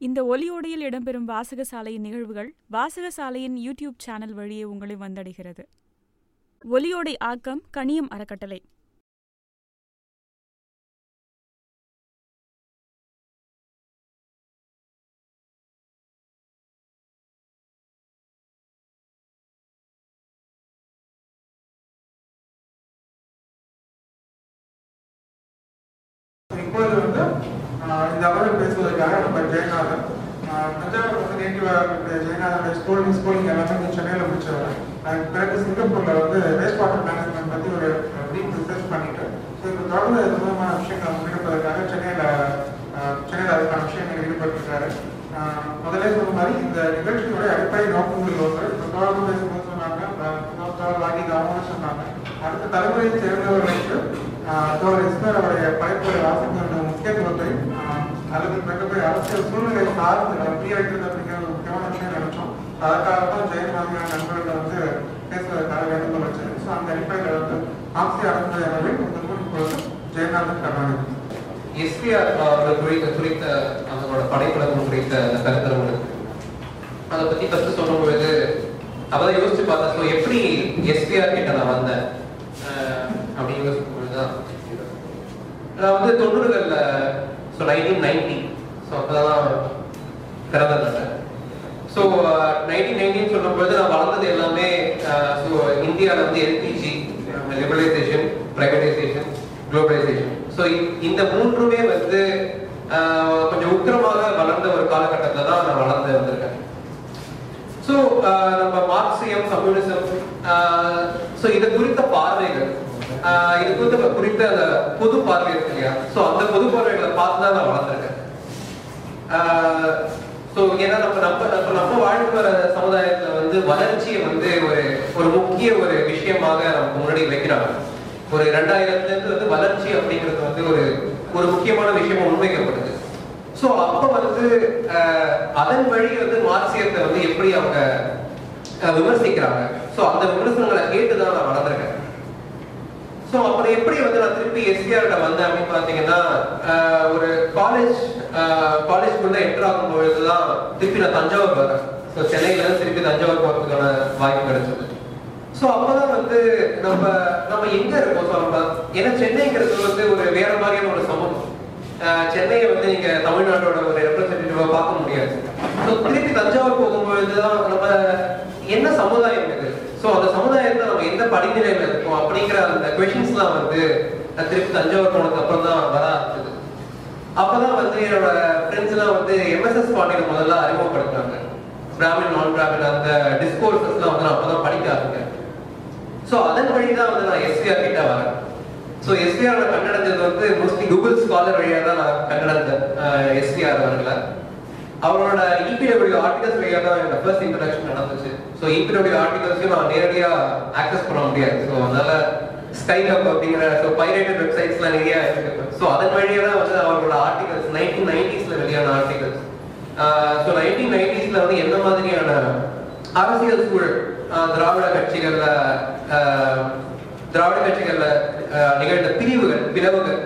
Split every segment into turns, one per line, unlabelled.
இந்த ஒலியோடையில் இடம்பெறும் வாசகசாலையின் நிகழ்வுகள் வாசகசாலையின் யூடியூப் சேனல் வழியே உங்களை வந்தடைகிறது. ஒலியோடை ஆக்கம் கணியம் அறக்கட்டளை
இப்பொழுது வந்து ஆஹ், இந்த அமர்வில் பேசுவதற்காக நம்ம ஜெயநாதன் ஆஹ், தஞ்சாவூர் வந்து நேட்டிவ் ஜெயநாதனுடைய ஸ்கூலிங் ஸ்கூலிங் எல்லாமே வந்து சென்னையில் முடிச்சவர் அதுக்கு பிறகு சிங்கப்பூர்ல வந்து வேஸ்ட் வாட்டர் மேனேஜ்மெண்ட் பற்றி ஒரு டீப் ரிசர்ச் பண்ணிட்டு ஸோ இப்போ தொடர்ந்து இது மூலமான விஷயங்கள் முன்னெடுப்பதற்காக சென்னையில் சென்னையில் அதுக்கான விஷயங்கள் ஈடுபட்டிருக்காரு. ஆஹ், முதல்ல சொன்ன மாதிரி இந்த நிகழ்ச்சியோட அடிப்படை நோக்கங்கள் ஒன்று இப்போ தொடர்ந்து பேசும்போது சொன்னாங்க ஆஹ், தோழர் சொன்னாங்க. அடுத்த தலைமுறையை சேர்ந்தவர்களுக்கு ஆஹ், தோழர் இஸ்மர் அவருடைய படைப்புகளை வாசிப்பதோட முக்கியத்துவத்தை ஆஹ், அல்லது மிகப்பெரிய அரசியல் சூழ்நிலை சார்ந்து புரிய வைக்கிறது அப்படிங்கிற நினைச்சோம் அதற்காக தான் ஜெயன் வந்து பேசுவதற்காக வேண்டுகோள் வச்சது. ஸோ அந்த அடிப்படையில் வந்து ஆப்சி அரசு எனவே இந்த இப்பொழுது ஜெயநாதன் கருணாநிதி.
எஸ்பிஆர் அவர்கள் குறித்த குறித்த அவங்களோட படைப்புலகம் குறித்த அந்த கருத்தரங்களுக்கு அதை பத்தி ஃபர்ஸ்ட் சொல்லும் பொழுது அப்பதான் யோசிச்சு பார்த்தா ஸோ எப்படி எஸ்பிஆர் கிட்ட நான் வந்தேன்? அப்படின்னு யோசிக்கும் பொழுதுதான். நான் வந்து தொண்ணூறுகள்ல ஸோ நைன்டீன் நைன்டி ஸோ அப்பதான் பிறந்தேன் ஸோ நைன்டீன் நைன்டீன் சொல்லும்போது நான் வளர்ந்தது எல்லாமே uh, ஸோ இந்தியாவில் வந்து LPG liberalisation privatisation globalisation so இந்த மூன்றுமே வந்து ஆஹ், கொஞ்சம் உக்கிரமாக வளர்ந்த ஒரு காலகட்டத்தில் தான் நான் வளர்ந்து வந்திருக்கேன். ஸோ uh, நம்ம மார்க்சியம் கம்யூனிசம் ஸோ இது குறித்த பார்வைகள் ஆஹ், இது குறித்த குறித்த அந்த பொது பார்வை இருக்கு இல்லையா? ஸோ அந்த பொது பார்வைகளை பார்த்து தான் நான் வளர்ந்துருக்கேன். ஸோ ஏன்னா நம்ம நம்ம நம்ம நம்ம வாழ்ந்து வர சமுதாயத்துல வந்து வளர்ச்சியை வந்து ஒரு ஒரு முக்கிய ஒரு விஷயமாக நமக்கு முன்னாடி வைக்கிறாங்க. ஒரு ரெண்டாயிரத்துல இருந்து வந்து வளர்ச்சி அப்படிங்கிறது வந்து ஒரு ஒரு முக்கியமான விஷயமா முன்வைக்கப்படுது ஸோ அப்ப வந்து ஆஹ், அதன் வழி வந்து மார்க்சியத்தை வந்து எப்படி அவங்க விமர்சிக்கிறாங்க? ஸோ அந்த விமர்சனங்களை கேட்டு தான் நான் வளர்ந்துருக்கேன். ஸோ அப்புறம் எப்படி வந்து நான் திருப்பி எஸ்பிஆர்கிட்ட வந்தேன் அப்படின்னு பார்த்தீங்கன்னா ஆஹ், ஒரு காலேஜ் காலேஜ்குள்ள என்டர் ஆகும் பொழுது தான் திருப்பி நான் தஞ்சாவூர் வரேன். ஸோ சென்னையில திருப்பி தஞ்சாவூர் போகிறதுக்கான வாய்ப்பு கிடைச்சது. ஸோ அப்போதான் வந்து நம்ம நம்ம எங்க இருக்கோம்? ஸோ நம்ம ஏன்னா சென்னைங்கிறது வந்து ஒரு வேற மாதிரியான ஒரு சமூகம். ஆஹ், சென்னையை வந்து நீங்க தமிழ்நாட்டோட ஒரு ரெப்ரஸன்டேட்டிவா பார்க்க முடியாது. ஸோ திருப்பி தஞ்சாவூர் போகும்பொழுது தான் நம்ம என்ன சமுதாயம் இது? ஸோ அந்த சமுதாயத்தில் நம்ம எந்த படிநிலையில இருக்கோம் அப்படிங்கிற அந்த கொஷின்ஸ்லாம் வந்து திருப்பி தஞ்சாவூர் போனதுக்கு அப்புறம் தான் வர ஆரம்பிச்சது. அப்பதான் வந்து என்னோட ஃப்ரெண்ட்ஸ் எல்லாம் வந்து எம்எஸ்எஸ் பாண்டியன் முதல்ல அறிமுகப்படுத்தினாங்க. பிராமின் நான் பிராமின் அந்த டிஸ்கோர்சஸ்லாம் வந்து நான் அப்பதான் படிக்க ஆரம்பிக்கிறேன் ஸோ அதன் வழி தான் வந்து நான் எஸ்பிஆர் கிட்ட வரேன் ஸோ எஸ்பிஆர் நான் கண்டடைஞ்சது வந்து மோஸ்ட்லி கூகுள் ஸ்காலர் வழியாக தான் நான் கண்டடைஞ்சேன் எஸ்பிஆர் அவர்களை அவரோட இபிடபிள்யூ ஆர்டிகல்ஸ் வழியாக தான் என்னோட ஃபர்ஸ்ட் இன்ட்ரடக்ஷன் நடந்துச்சு. ஸோ இபிடபிள்யூ ஆர்டிகல்ஸையும் நான் நேரடியாக ஆக்சஸ் பண்ண முடியாது. ஸோ அதனால ஸ்கைலப் அப்படிங்கிற ஸோ பைரேட்டட் வெப்சைட்ஸ்லாம் நிறைய இருக்கு ஸோ அதன் வழியே தான் வந்து அவங்களோட ஆர்டிகல்ஸ் நைன்டீன் நைன்டிஸ்ல வெளியான ஆர்டிகல்ஸ் ஸோ நைன்டீன் நைன்டிஸ்ல வந்து என்ன மாதிரியான அரசியல் சூழல் திராவிட கட்சிகள்ல ஆஹ் திராவிட கட்சிகள்ல நிகழ்ந்த பிரிவுகள் பிளவுகள்.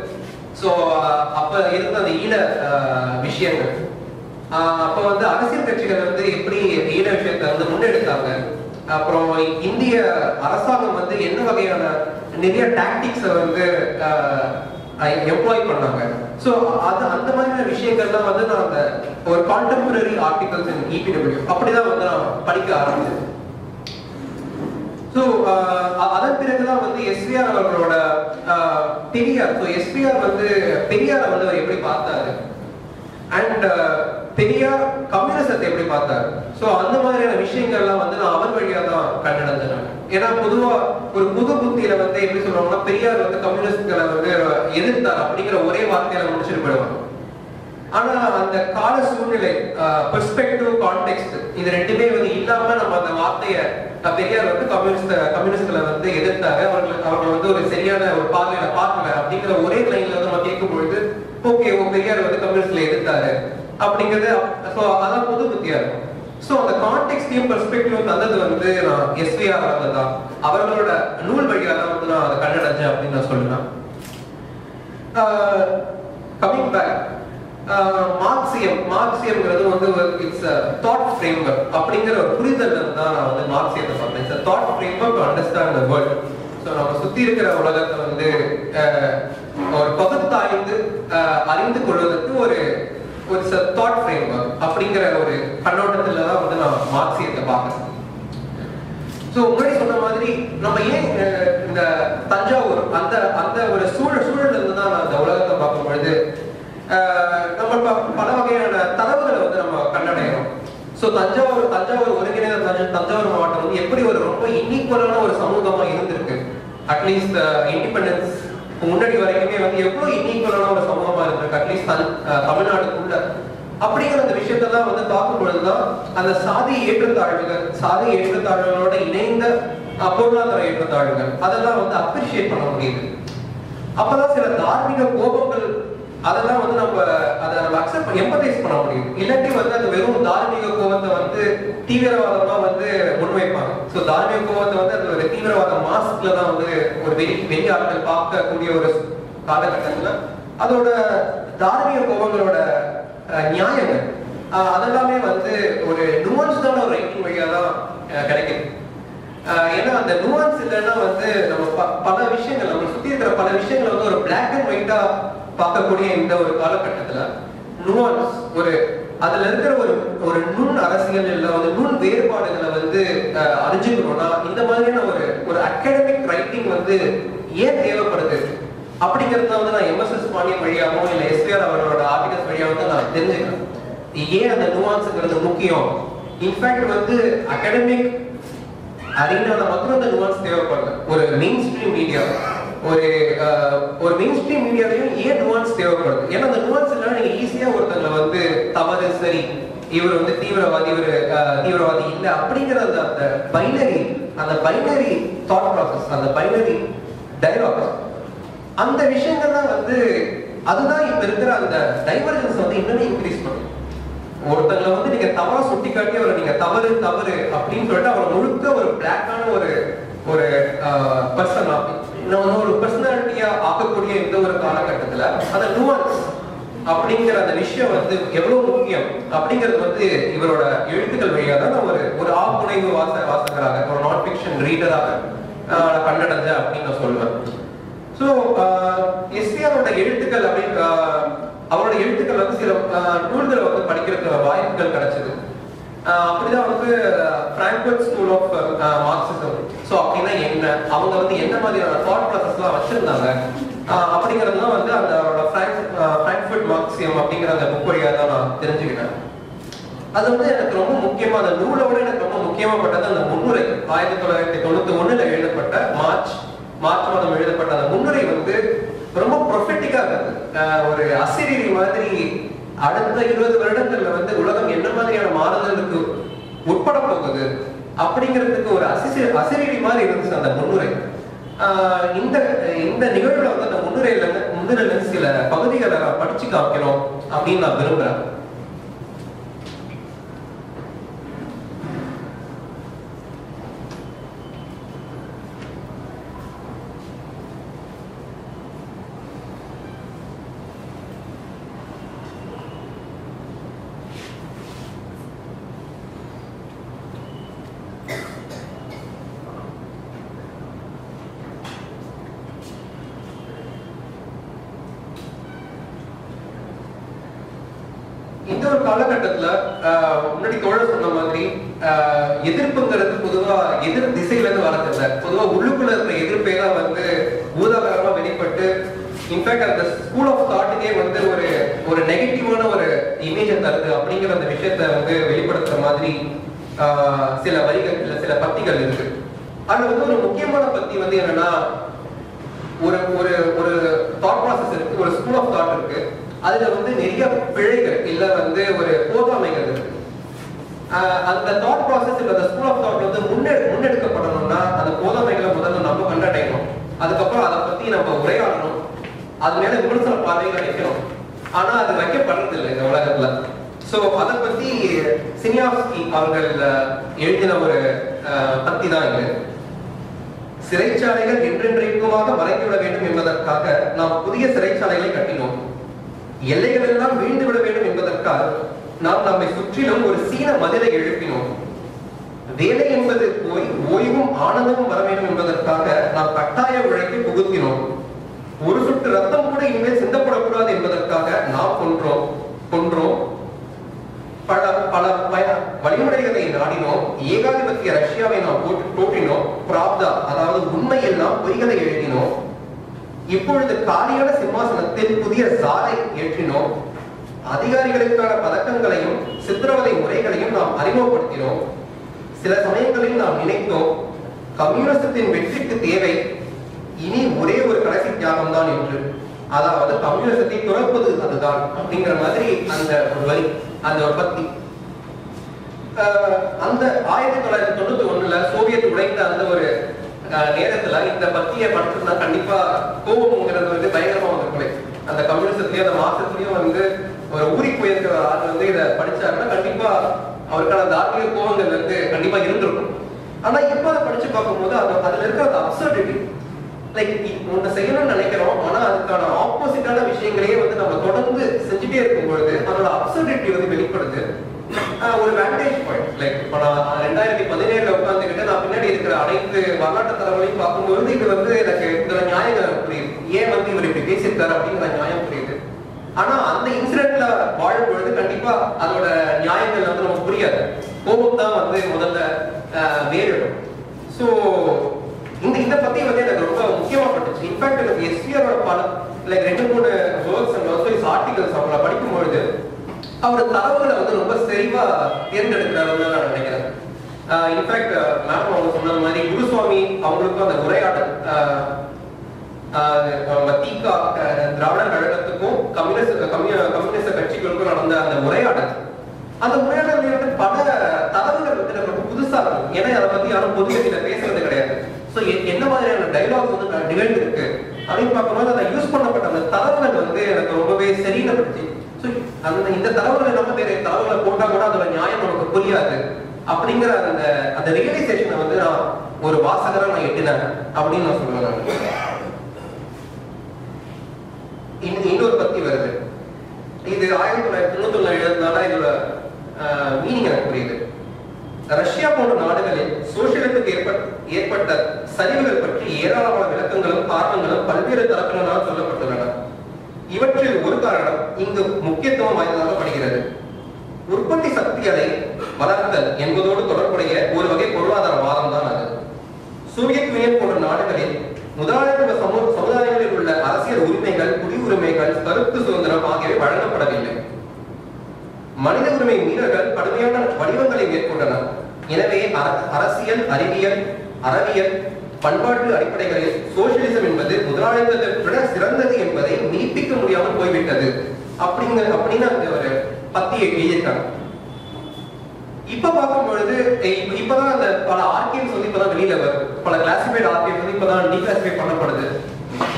ஸோ அப்ப இருந்த அந்த ஈழ ஆஹ் விஷயங்கள். ஆஹ் அப்ப வந்து அரசியல் கட்சிகள் வந்து எப்படி ஈழ விஷயத்தை வந்து முன்னெடுத்தாங்க? அப்புறம் இந்திய அரசாங்கம் வந்து என்ன வகையான நிறைய டாக்டிக்ஸை வந்து எம்ப்ளாய் பண்ணாங்க. ஸோ அது அந்த மாதிரியான விஷயங்கள்லாம் வந்து நான் அந்த ஒரு கான்டெம்பரரி ஆர்டிகல்ஸ் இன் இபிடபிள்யூ அப்படிதான் வந்து நான் படிக்க ஆரம்பிச்சேன். ஸோ அதன் பிறகுதான் வந்து எஸ்பிஆர் அவர்களோட ஆஹ், பெரியார் ஸோ எஸ்பிஆர் வந்து பெரியாரை வந்து அவர் எப்படி பார்த்தாரு? அண்ட் பெரியார் கம்யூனிசத்தை எப்படி பார்த்தாரு? ஸோ அந்த மாதிரியான விஷயங்கள்லாம் வந்து நான் அவர் வழியா தான் கண்டடைஞ்சேன் ஏன்னா பொதுவா ஒரு புது புத்தியில வந்து எப்படி சொல்றாங்கன்னா பெரியார் வந்து கம்யூனிஸ்ட்களை வந்து எதிர்த்தார் அப்படிங்கிற ஒரே வார்த்தையில முடிச்சுட்டு போயிடுவாங்க ஆனா அந்த கால சூழ்நிலை பெர்ஸ்பெக்டிவ் கான்டெக்ட் இது ரெண்டுமே வந்து இல்லாம நம்ம அந்த வார்த்தையை பெரியார் வந்து கம்யூனிஸ்ட் கம்யூனிஸ்ட்களை வந்து எதிர்த்தாங்க அவர்கள் அவர்கள் வந்து ஒரு சரியான ஒரு பார்வையில பார்க்கல அப்படிங்கிற ஒரே லைன்ல வந்து நம்ம கேட்கும் பொழுது ஓகே ஓ பெரியார் வந்து கம்யூனிஸ்ட்ல எதிர்த்தாரு. அப்படிங்கிறது ஸோ அதான் புது புத்தியா இருக்கும் ஸோ அந்த கான்டெக்ட்டையும் பெர்ஸ்பெக்டிவும் தந்தது வந்து நான் எஸ்விஆர் அவர்கள் தான். அவர்களோட நூல் வழியாக தான் வந்து நான் அதை கண்டடைஞ்சேன் அப்படின்னு நான் சொல்லுவேன். Coming back மார்க்சியம். மார்க்சியம்ங்கிறது வந்து இட்ஸ் தாட் ஃப்ரேம்வொர்க் அப்படிங்கிற ஒரு புரிதல் தான் நான் வந்து மார்க்சியத்தை பார்த்தேன். It's thought framework to understand the world so நம்ம சுத்தி இருக்கிற உலகத்தை வந்து ஒரு பகுத்தாய்ந்து அஹ், அறிந்து கொள்வதற்கு ஒரு ஒரு தாட் ஃப்ரேம்வொர்க் அப்படிங்கிற ஒரு கண்ணோட்டத்துல தான் வந்து நான் மார்க்சியத்தை பார்க்குறேன். ஸோ முன்னாடி சொன்ன மாதிரி நம்ம ஏன் இந்த தஞ்சாவூர் அந்த அந்த ஒரு சூழல் சூழல் இருந்து தான் நான் இந்த உலகத்தை பார்க்கும் பொழுது நம்ம பல வகையான தரவுகளை வந்து நம்ம கண்டடைகிறோம். ஸோ தஞ்சாவூர் தஞ்சாவூர் ஒருங்கிணைந்த தஞ்சாவூர் மாவட்டம் வந்து எப்படி ஒரு ரொம்ப இன்னிக்குவலான ஒரு சமூகமாக இருந்திருக்கு? அட்லீஸ்ட் இண்டிபெண்டன்ஸ் முன்னாடி வரைக்குமே வந்து எவ்வளவு இன்னீக்குவலான ஒரு சமூகமா இருந்திருக்கு அட்லீஸ்ட் தமிழ்நாடுக்குள்ள அப்படிங்கிற அந்த விஷயத்தெல்லாம் வந்து பார்க்கும் பொழுதுதான் அந்த சாதி ஏற்றத்தாழ்வுகள் சாதி ஏற்றத்தாழ்வுகளோட இணைந்த பொருளாதார ஏற்றத்தாழ்வுகள் அதெல்லாம் வந்து அப்ரிஷியேட் பண்ண முடியுது. அப்பதான் சில தார்மீக கோபங்கள் அதெல்லாம் வந்து நம்ம அதை நம்ம அக்செப்ட் எம்பதைஸ் பண்ண முடியும். இல்லாட்டி வந்து அது வெறும் தார்மீக கோபத்தை வந்து தீவிரவாதமா வந்து முன்வைப்பாங்க. ஸோ தார்மீக கோபத்தை வந்து அது ஒரு தீவிரவாத மாஸ்க்ல தான் வந்து ஒரு வெளி வெளி ஆட்கள் பார்க்கக்கூடிய ஒரு காலகட்டத்துல அதோட தார்மீக கோபங்களோட நியாயங்கள் அதெல்லாமே வந்து ஒரு நுவான்ஸ்டான ஒரு ரைட்டிங் வழியா தான் கிடைக்குது. ஏன்னா அந்த நுவான்ஸ் இல்லைன்னா வந்து நம்ம ப- பல விஷயங்கள் நம்ம சுத்தி இருக்கிற பல விஷயங்களை வந்து ஒரு பிளாக் அண்ட் ஒயிட்டா பார்க்கக்கூடிய இந்த ஒரு காலகட்டத்துல நுவான்ஸ் ஒரு அதுல இருக்கிற ஒரு ஒரு நுண் அரசியல் இல்ல வந்து நுண் வேறுபாடுகளை வந்து அறிஞ்சுக்கணும்னா இந்த மாதிரியான ஒரு ஒரு அகாடமிக் ரைட்டிங் வந்து ஏன் தேவைப்படுது? அப்படிங்கறத வந்து நான் எம்எஸ்எஸ் பாண்டியன் வழியாகவும் இல்ல எஸ்பிஆர் அவர்களோட ஆர்டிகல்ஸ் வழியாகவும் தான் நான் தெரிஞ்சுக்கிறேன். ஏன் அந்த நுவான்ஸுங்கிறது முக்கியம்? இன்ஃபேக்ட் வந்து அகாடமிக் அரீனால மட்டும் அந்த நுவான்ஸ் தேவைப்படல. ஒரு மெயின் ஸ்ட்ரீம் மீடியா ஒரு ஒரு மெயின் ஸ்ட்ரீம் மீடியாலையும் ஏன் நுவான்ஸ் தேவைப்படுது? ஏன்னா அந்த நுவான்ஸ் இல்லைன்னா நீங்க ஈஸியா ஒருத்தங்களை வந்து தவறு சரி இவர் வந்து தீவிரவாதி இவர் தீவிரவாதி இல்லை அப்படிங்கிற அந்த அந்த பைனரி அந்த பைனரி தாட் ப்ராசஸ் அந்த பைனரி டைலாக் அந்த விஷயங்கள்லாம் வந்து அதுதான் இப்ப இருக்கிற அந்த டைவர்ஜன்ஸ் வந்து இன்னுமே இன்க்ரீஸ் பண்ணும் ஒருத்தங்களை வந்து நீங்க தவறா சுட்டி காட்டி அவரை நீங்க தவறு தவறு அப்படின்னு சொல்லிட்டு அவரை முழுக்க ஒரு பிளாக்கான ஒரு ஒரு பர்சன் ஆகும் ஒரு பர்சனாலிட்டியா ஆக்கக்கூடிய இந்த ஒரு காலகட்டத்துல அந்த நுவன்ஸ் அப்படிங்கிற அந்த விஷயம் வந்து எவ்வளவு முக்கியம் அப்படிங்கிறது வந்து இவரோட எழுத்துக்கள் வழியா தான் நான் ஒரு ஒரு ஆப்புனைவு வாச வாசகராக ஒரு நான் ஃபிக்ஷன் ரீடராக கண்டடைஞ்சேன் அப்படின்னு நான் சொல்லுவேன் ஸோ எஸ்பிஆரோட எழுத்துக்கள் அப்படின்னு அவரோட எழுத்துக்கள் வந்து சில நூல்களை வந்து படிக்கிறதுக்கு வாய்ப்புகள் கிடைச்சது. அப்படிதான் வந்து Frankfurt school of Marxism so அப்படின்னா என்ன? அவங்க வந்து என்ன மாதிரியான தாட் ப்ராசஸ்லாம் வச்சிருந்தாங்க? அப்படிங்கிறது தான் வந்து அந்த அவரோட பிராங்க்ஃபர்ட் மார்க்சியம் அப்படிங்கிற அந்த புக் வழியாக தான் நான் தெரிஞ்சுக்கிட்டேன். அது வந்து எனக்கு ரொம்ப முக்கியமா அந்த நூலோட எனக்கு ரொம்ப முக்கியமாப்பட்டது அந்த முன்னுரை. ஆயிரத்தி தொள்ளாயிரத்தி தொண்ணூத்தி ஒண்ணுல எழுதப்பட்ட மார்ச் மார்ச் மாதம் எழுதப்பட்ட அந்த முன்னுரை வந்து ரொம்ப ப்ரொஃபெட்டிக்கா இருந்தது. ஒரு அசிரியர் மாதிரி அடுத்த இருபது வருடங்கள்ல வந்து உலகம் என்ன மாதிரியான மாறுதலுக்கு உட்பட போகுது அப்படிங்கிறதுக்கு ஒரு அசிசி அசிரீடி மாதிரி இருந்துச்சு அந்த முன்னுரை. ஆஹ் இந்த இந்த நிகழ்வுல வந்து அந்த முன்னுரையில முன்னுரையில சில பகுதிகளை படிச்சு காமிக்கணும் அப்படின்னு நான் விரும்புறேன் இந்த ஒரு காலகட்டத்துல ஆஹ், முன்னாடி தோழர் சொன்ன மாதிரி ஆஹ், எதிர்ப்புங்கிறது பொதுவா எதிர் திசையில இருந்து வரதில்ல பொதுவா உள்ளுக்குள்ள இருக்கிற எதிர்ப்பே தான் வந்து பூதாகரமா வெளிப்பட்டு இன்ஃபேக்ட் அந்த ஸ்கூல் ஆஃப் தாட்டுக்கே வந்து ஒரு ஒரு நெகட்டிவான ஒரு இமேஜை தருது அப்படிங்கிற அந்த விஷயத்த வந்து வெளிப்படுத்துற மாதிரி ஆஹ், சில வரிகள் இல்ல சில பத்திகள் இருக்கு. அதுல வந்து ஒரு முக்கியமான பத்தி வந்து என்னன்னா ஒரு ஒரு ஒரு தாட் ப்ராசஸ் இருக்கு ஒரு ஸ்கூல் ஆஃப் தாட் இருக்கு. அதுல வந்து நிறைய பிழைகள் இல்ல வந்து ஒரு போதாமைகள் இருக்கு. அந்த தாட் ப்ராசஸ் இல்ல அந்த ஸ்கூல் ஆஃப் தாட் வந்து முன்னெ முன்னெடுக்கப்படணும்னா அந்த போதாமைகளை முதல்ல நம்ம கண்டடையணும். அதுக்கப்புறம் அதை பத்தி நம்ம உரையாடணும். அது மேல விமர்சன பார்வைகள் வைக்கணும். ஆனா அது வைக்கப்படுறது இல்லை இந்த உலகத்துல. சோ அதை பத்தி சினியாஸ்கி அவர்கள் எழுதின ஒரு பத்தி தான் இது. சிறைச்சாலைகள் என்றென்றைக்குமாக மறைந்துவிட வேண்டும் என்பதற்காக நாம் புதிய சிறைச்சாலைகளை கட்டினோம். எல்லைகள் எல்லாம் வீழ்ந்து விட வேண்டும் என்பதற்காக நாம் நம்மை சுற்றிலும் ஒரு சீன மதிலை எழுப்பினோம். வேலை என்பது போய் ஓய்வும் ஆனந்தமும் வர வேண்டும் என்பதற்காக நாம் கட்டாய உழைப்பை புகுத்தினோம். ஒரு சுட்டு ரத்தம் கூட இனிமேல் சிந்தப்படக்கூடாது என்பதற்காக நாம் கொன்றோம். கொன்றோம். பல பல பய- வழிமுறைகளை நாடினோம். ஏகாதிபத்திய ரஷ்யாவை நாம் போட்டு தோற்றினோம் பிராப்தா அதாவது உண்மையெல்லாம் பொய்களை எழுதினோம். இப்பொழுது காலியான சிம்மாசனத்தில் புதிய சாலை ஏற்றினோம். அதிகாரிகளுக்கான பதக்கங்களையும் சித்திரவதை முறைகளையும் நாம் அறிமுகப்படுத்தினோம். சில சமயங்களில் நாம் நினைத்தோம் கம்யூனிசத்தின் வெற்றிக்கு தேவை. இனி ஒரே ஒரு கடைசி தியாகம் தான் என்று. அதாவது கம்யூனிசத்தை துறப்பது அதுதான் அப்படிங்கிற மாதிரி அந்த ஒரு வரி அந்த ஒரு பத்தி. அந்த ஆயிரத்தி தொள்ளாயிரத்தி தொண்ணூத்தி ஒண்ணுல சோவியத் உடைந்த அந்த ஒரு ஆஹ் நேரத்துல இந்த பத்திய படிச்சிருந்தா கண்டிப்பா கோபம்ங்கிறது வந்து பயங்கரமா வந்திருக்கும். அந்த கம்யூனிசத்துலயும் அந்த மாசத்திலயும் வந்து ஒரு ஊருக்கு போயிருக்கிற ஆள் வந்து இதை படிச்சாருன்னா கண்டிப்பா அவருக்கான தார்மீக கோபங்கள் வந்து கண்டிப்பா இருந்திருக்கும். ஆனா இப்ப அதை படிச்சு பார்க்கும்போது அது அதுல இருக்கிற அந்த அப்சர்டிட்டி லைக் ஒன்று செய்யணும்னு நினைக்கிறோம் ஆனா அதுக்கான ஆப்போசிட்டான விஷயங்களையே வந்து நம்ம தொடர்ந்து செஞ்சுட்டே இருக்கும் பொழுது அதோட அப்சர்டிட்டி வந்து வெளிப்படுது. ஒரு வேண்டேஜ் பாயிண்ட் லைக் இப்போ நான் ரெண்டாயிரத்தி பதினேழுல உட்காந்துக்கிட்டு நான் பின்னாடி இருக்கிற அனைத்து வரலாற்று தரவுகளையும் பார்க்கும்போது இது வந்து எனக்கு இதுல நியாயம் புரியுது. ஏன் வந்து இவர் இப்படி பேசியிருக்காரு அப்படிங்கிற நியாயம் புரியுது. ஆனா அந்த இன்சிடென்ட்ல வாழும் பொழுது கண்டிப்பா அதோட நியாயங்கள் வந்து நமக்கு புரியாது. கோபம் தான் வந்து முதல்ல வேறிடும் ஸோ இந்த இதை பத்தி வந்து எனக்கு ரொம்ப முக்கியமா பட்டுச்சு. இன்ஃபேக்ட் எனக்கு எஸ்பிஆரோட பல லைக் ரெண்டு மூணு works and also is articles அவங்கள படிக்கும் பொழுது அவர் தரவுகளை வந்து ரொம்ப செறிவா தேர்ந்தெடுக்கிறாருன்னு நான் நினைக்கிறேன். இன்ஃபேக்ட் மேம் அவங்க சொன்ன மாதிரி குருசுவாமி அவங்களுக்கும் அந்த உரையாடல் தீகா அஹ், திராவிடர் கழகத்துக்கும் கம்யூனிஸ்ட் கம்யூனிஸ்ட் கட்சிகளுக்கும் நடந்த அந்த உரையாடல் அந்த உரையாடல் வந்து பல தலைவர்கள் வந்து எனக்கு ரொம்ப புதுசா இருக்கும் ஏன்னா அதை பத்தி யாரும் பொதுவெளியில பேசுறது கிடையாது. ஸோ என்ன மாதிரியான டைலாக்ஸ் வந்து நிகழ்ந்து இருக்கு அப்படின்னு பார்க்கும்போது அதை யூஸ் பண்ணப்பட்ட அந்த தரவுகள் வந்து எனக்கு ரொம்பவே சரியினப்படுச்சு ஸோ அந்த இந்த தரவுகளை நம்ம வேற தரவுகளை போட்டா கூட அதோட நியாயம் நமக்கு புரியாது. அப்படிங்கிற அந்த அந்த ரியலைசேஷனை வந்து நான் ஒரு வாசகரா நான் எட்டினேன் அப்படின்னு நான் சொல்லுவேன் நான். இன்னொரு பத்தி வருது. இது ஆயிரத்தி தொள்ளாயிரத்தி தொண்ணூத்தி ஒண்ணு எழுதுனால இதோட மீனிங் எனக்கு புரியுது. ரஷ்யா போன்ற நாடுகளில் சோசியலிசத்துக்கு ஏற்பட்ட ஏற்பட்ட சரிவுகள் பற்றி ஏராளமான விளக்கங்களும் காரணங்களும் பல்வேறு தரப்பினரால் சொல்லப்பட்டுள்ளன. இவற்றில் ஒரு காரணம் இங்கு முக்கியத்துவம் வாய்ந்ததாக படுகிறது. உற்பத்தி சக்திகளை வளர்த்தல் என்பதோடு தொடர்புடைய ஒரு வகை பொருளாதார வாதம் தான் அது. சோவியத் யூனியன் போன்ற நாடுகளில் முதலாளித்துவ சமூக சமுதாயங்களில் உள்ள அரசியல் உரிமைகள் குடியுரிமைகள் கருத்து சுதந்திரம் ஆகியவை வழங்கப்படவில்லை. மனித உரிமை மீறல்கள் கடுமையான வடிவங்களை மேற்கொண்டன. எனவே அரசியல் அறிவியல் அறவியல் பண்பாட்டு அடிப்படைகளில் சோசியலிசம் என்பது முதலாளித்துவத்தை விட சிறந்தது என்பதை நீட்டிக்க முடியாமல் போய்விட்டது. அப்படிங்கிற அப்படின்னு அந்த ஒரு பத்தியை எழுதியிருக்காங்க இப்ப பார்க்கும் பொழுது இப்பதான் அந்த பல ஆர்கிவ்ஸ் வந்து இப்பதான் வெளியில வருது பல கிளாசிஃபைட் ஆர்கிவ்ஸ் வந்து இப்பதான் டீகிளாசிஃபை பண்ணப்படுது.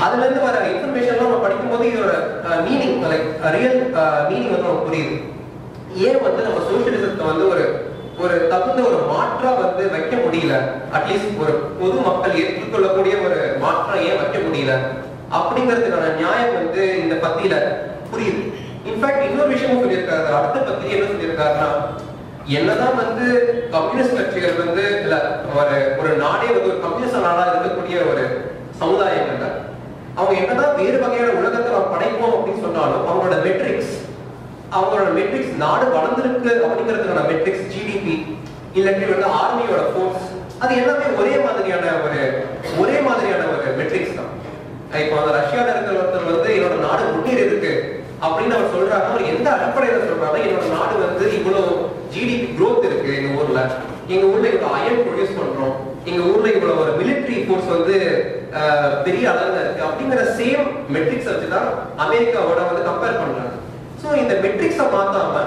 அதுல இருந்து வர இன்ஃபர்மேஷன் நம்ம படிக்கும்போது இதோட மீனிங் லைக் ரியல் மீனிங் வந்து நமக்கு புரியுது. ஏன் வந்து நம்ம சோசியலிசத்தை வந்து ஒரு ஒரு தகுந்த ஒரு மாற்றா வந்து வைக்க முடியல? அட்லீஸ்ட் ஒரு பொது மக்கள் ஏற்றுக்கொள்ளக்கூடிய ஒரு மாற்றம் ஏன் வைக்க முடியல? அப்படிங்கிறதுக்கான நியாயம் வந்து இந்த பத்தியில புரியுது. இன்ஃபேக்ட் இன்னொரு விஷயமும் சொல்லியிருக்காரு. அடுத்த பத்திரிகை என்ன சொல்லியிருக்காருன்னா என்னதான் வந்து கம்யூனிஸ்ட் கட்சிகள் வந்து இல்ல ஒரு ஒரு நாடே வந்து ஒரு கம்யூனிஸ்ட் நாடா இருக்கக்கூடிய ஒரு சமுதாயங்கள்ல அவங்க என்னதான் வேறு வகையான உலகத்தை நாம் படைப்போம் அப்படின்னு சொன்னாலும் அவங்களோட மெட்ரிக்ஸ் அவங்களோட மெட்ரிக்ஸ் நாடு வளர்ந்துருக்கு அப்படிங்கிறதுக்கான மெட்ரிக்ஸ் ஜிடிபி இல்லாட்டி வந்து ஆர்மியோட ஃபோர்ஸ் அது எல்லாமே ஒரே மாதிரியான ஒரு ஒரே மாதிரியான ஒரு மெட்ரிக்ஸ் தான். இப்போ அந்த ரஷ்யா இருக்கிற ஒருத்தர் வந்து என்னோட நாடு முன்னேறி இருக்கு அப்படின்னு அவர் சொல்றாங்க அவர் எந்த அடிப்படையில சொல்றாங்க என்னோட நாடு வந்து இவ்வளவு ஜிடிபி க்ரோத் இருக்கு எங்க ஊர்ல. எங்க ஊர்ல இவ்வளவு அயன் ப்ரொடியூஸ் பண்றோம். எங்க ஊர்ல இவ்வளவு ஒரு மிலிட்டரி ஃபோர்ஸ் வந்து பெரிய அளவுல இருக்கு. அப்படிங்கிற சேம் மெட்ரிக்ஸ் வச்சு தான் அமெரிக்காவோட வந்து கம்பேர் பண்றாங்க. சோ இந்த மெட்ரிக்ஸை மாத்தாம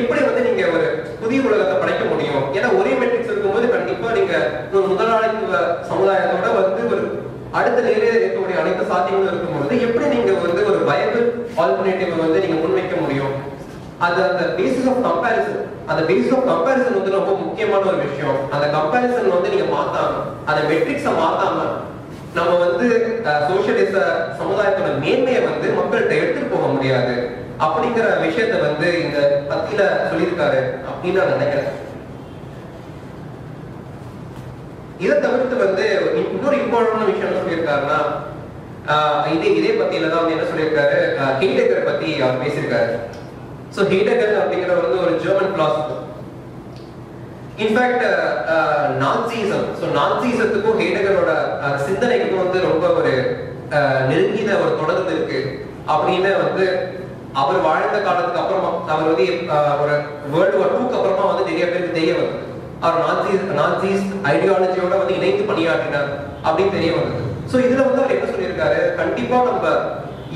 எப்படி வந்து நீங்க ஒரு புதிய உலகத்தை படைக்க முடியும்? ஏன்னா ஒரே மெட்ரிக்ஸ் இருக்கும்போது கண்டிப்பா நீங்க ஒரு முதலாளித்துவ சமுதாயத்தோட வந்து ஒரு அடுத்த நிலையில இருக்கக்கூடிய அனைத்து சாத்தியங்களும் இருக்கும்போது எப்படி நீங்க வந்து ஒரு வயபிள் ஆல்டர்னேட்டிவ் வந்து நீங்க முன்வைக்க முடியும்? அது அந்த பேசிஸ் ஆஃப் கம்பேரிசன் அந்த பேசிஸ் ஆஃப் கம்பேரிசன் வந்து ரொம்ப முக்கியமான ஒரு விஷயம். அந்த கம்பேரிசன் வந்து நீங்க மாத்தாம அந்த மெட்ரிக்ஸ மாத்தாம நம்ம வந்து சோசியலிச சமுதாயத்தோட மேன்மையை வந்து மக்கள்கிட்ட எடுத்துட்டு போக முடியாது. அப்படிங்கிற விஷயத்த வந்து இந்த பத்தியில சொல்லியிருக்காரு அப்படின்னு நான் நினைக்கிறேன். இதை தவிர்த்து வந்து இன்னொரு இம்பார்ட்டன்ட் விஷயம் என்ன சொல்லியிருக்காருன்னா ஆஹ் இதே இதே பத்தியில தான் வந்து என்ன சொல்லியிருக்காரு? ஹீடகர் பத்தி அவர் பேசியிருக்காரு. ஸோ ஹீடகர் அப்படிங்கிற வந்து ஒரு German philosopher in fact Nazism so நான்சிசத்துக்கும் ஹேடகரோட சிந்தனைக்கும் வந்து ரொம்ப ஒரு uh, நெருங்கின ஒரு தொடர்பு இருக்கு. அப்படின்னு வந்து அவர் வாழ்ந்த காலத்துக்கு அப்புறமா அவர் வந்து uh, ஒரு வேர்ல்டு வார் டூக்கு அப்புறமா வந்து நிறைய பேருக்கு தெரிய வந்தது. அவர் நான்சி நான்சிஸ் ஐடியாலஜியோட வந்து இணைந்து பணியாற்றினார் அப்படின்னு தெரிய வந்தது. ஸோ இதுல வந்து அவர் என்ன சொல்லியிருக்காரு? கண்டிப்பா நம்ம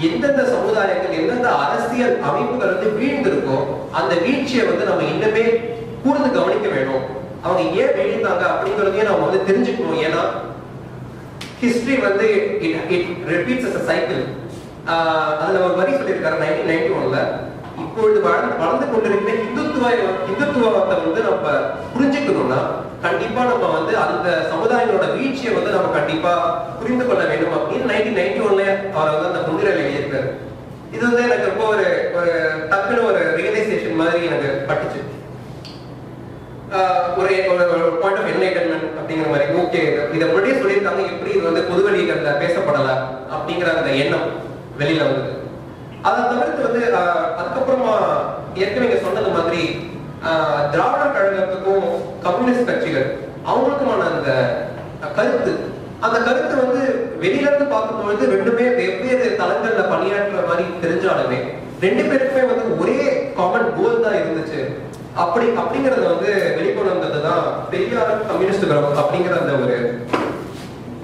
எந்தெந்த சமுதாயங்கள் எந்தெந்த அரசியல் அமைப்புகள் வந்து வீழ்ந்திருக்கோ அந்த வீழ்ச்சியை வந்து நம்ம இன்னுமே கூர்ந்து கவனிக்க வேணும். அவங்க ஏன் வீழ்ந்தாங்க அப்படிங்கிறதையும் நம்ம வந்து தெரிஞ்சுக்கணும். ஏன்னா ஹிஸ்டரி வந்து it it repeats as a cycle அதுல ஒரு வரி சொல்லியிருக்காரு நைன்டீன் நைன்டி ஒன்ல இப்பொழுது வளர்ந்து வளர்ந்து கொண்டிருக்கிற இந்துத்துவ இந்துத்துவத்தை வந்து நம்ம புரிஞ்சுக்கணும்னா கண்டிப்பா நம்ம வந்து அந்த சமுதாயங்களோட வீழ்ச்சியை வந்து நம்ம கண்டிப்பா புரிந்து கொள்ள வேண்டும் அப்படின்னு நைன்டீன் நைன்டி ஒன்ல அவர் வந்து அந்த முன்னிலை எழுதியிருக்காரு. இது வந்து எனக்கு ரொம்ப ஒரு ஒரு டக்குன்னு ஒரு ரியலைசேஷன் மாதிரி எனக்கு பட்டுச்சு. ஆஹ் ஒரு ஒரு பாயிண்ட் ஆஃப் என்லைட்டன்மெண்ட் அப்படிங்கிற மாதிரி. ஓகே இதை முன்னாடியே சொல்லியிருக்காங்க எப்படி இது வந்து பொதுவெளிகள்ல பேசப்படல அப்படிங்கிற அந்த எண்ணம் வெளியில வந்தது. அதை தவிர்த்து வந்து ஆஹ் அதுக்கப்புறமா ஏற்கனவே சொன்னது மாதிரி ஆஹ் கழகத்துக்கும் கம்யூனிஸ்ட் கட்சிகள் அவங்களுக்குமான அந்த கருத்து. அந்த கருத்து வந்து வெளியில இருந்து பார்க்கும்பொழுது ரெண்டுமே வெவ்வேறு தளங்கள்ல பணியாற்றுற மாதிரி தெரிஞ்சாலுமே ரெண்டு பேருக்குமே வந்து ஒரே காமன் கோல் தான் இருந்துச்சு. அப்படி அப்படிங்கறத வந்து வெளிக்கொண்டு வந்தது தான் பெரியார் கம்யூனிஸ்ட் கழகம் அப்படிங்கிற அந்த ஒரு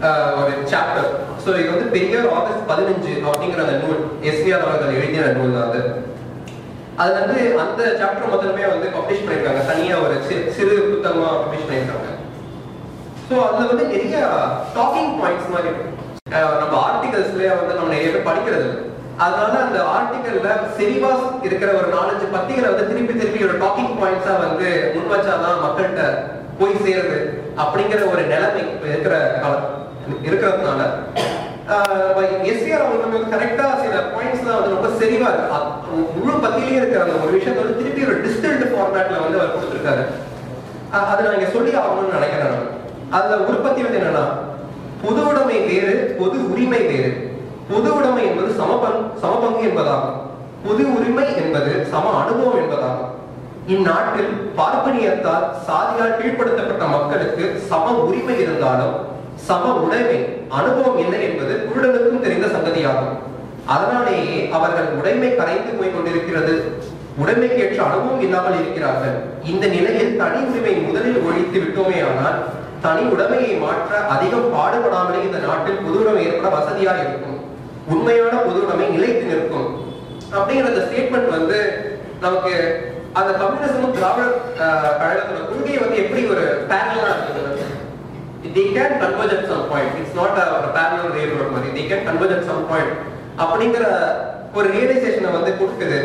ஆஹ், ஒரு சாப்டர் ஸோ இது வந்து பெரியார் ஆகஸ்ட் பதினஞ்சு அப்படிங்கிற அந்த நூல் எஸ்விஆர் அவர்கள் எழுதிய நூல் தான் அது. அது வந்து அந்த சாப்டர் மொத்தமே வந்து பப்ளிஷ் பண்ணிருக்காங்க. தனியா ஒரு சிறு சிறு புத்தகமா பப்ளிஷ் பண்ணிருக்காங்க. ஸோ அதுல வந்து நிறைய டாக்கிங் பாயிண்ட்ஸ் மாதிரி நம்ம ஆர்டிகல்ஸ்லயே வந்து நம்ம நிறைய பேர் படிக்கிறது அதனால அந்த ஆர்டிகல்ல செரிவா இருக்கிற ஒரு நாலஞ்சு பத்திகளை வந்து திருப்பி திருப்பி ஒரு டாக்கிங் பாயிண்ட்ஸா வந்து முன் வச்சாதான் மக்கள்கிட்ட போய் சேருது அப்படிங்கிற ஒரு நிலைமை இருக்கிற காலம். இருக்கிறதுனால. எஸ்ஆர் அவங்க வந்து கரெக்டா சில பாயிண்ட்ஸ்லாம் வந்து ரொம்ப செறிவா இருக்கு. முழு பத்திலேயே இருக்கிற அந்த ஒரு விஷயத்த வந்து திருப்பி ஒரு டிஸ்டில்டு ஃபார்மேட்ல வந்து அவர் கொடுத்துருக்காரு. அதை நான் இங்க சொல்லி ஆகணும்னு நினைக்கிறேன் அதுல உற்பத்தி வந்து என்னன்னா பொது உடைமை வேறு பொது உரிமை வேறு. பொது உடைமை என்பது சமபங் சமபங்கு என்பதாகும். பொது உரிமை என்பது சம அனுபவம் என்பதாகும். இந்நாட்டில் பார்ப்பனியத்தால் சாதியால் கீழ்ப்படுத்தப்பட்ட மக்களுக்கு சம உரிமை இருந்தாலும் சம உடைமை அனுபவம் இல்லை என்பது குருடனுக்கும் தெரிந்த சங்கதியாகும் அதனாலேயே அவர்கள் உடைமை கரைந்து போய் கொண்டிருக்கிறது. உடைமைக்கேற்ற அனுபவம் இல்லாமல் இருக்கிறார்கள். இந்த நிலையில் தனி உரிமை முதலில் ஒழித்து விட்டோமே ஆனால் தனி உடைமையை மாற்ற அதிகம் பாடுபடாமலே இந்த நாட்டில் புது உடைமை ஏற்பட வசதியா இருக்கும். உண்மையான பொது உடைமை நிலைத்து நிற்கும். அப்படிங்கிற அந்த ஸ்டேட்மெண்ட் வந்து நமக்கு அந்த கம்யூனிசமும் திராவிட கழகத்தோட கொள்கையை வந்து எப்படி ஒரு பேரலா இருக்குது? They can converge at some point. It's not a, a parallel railroad மாதிரி. They can converge at some point. அப்படிங்கிற ஒரு ரியலைசேஷனை வந்து கொடுக்குது.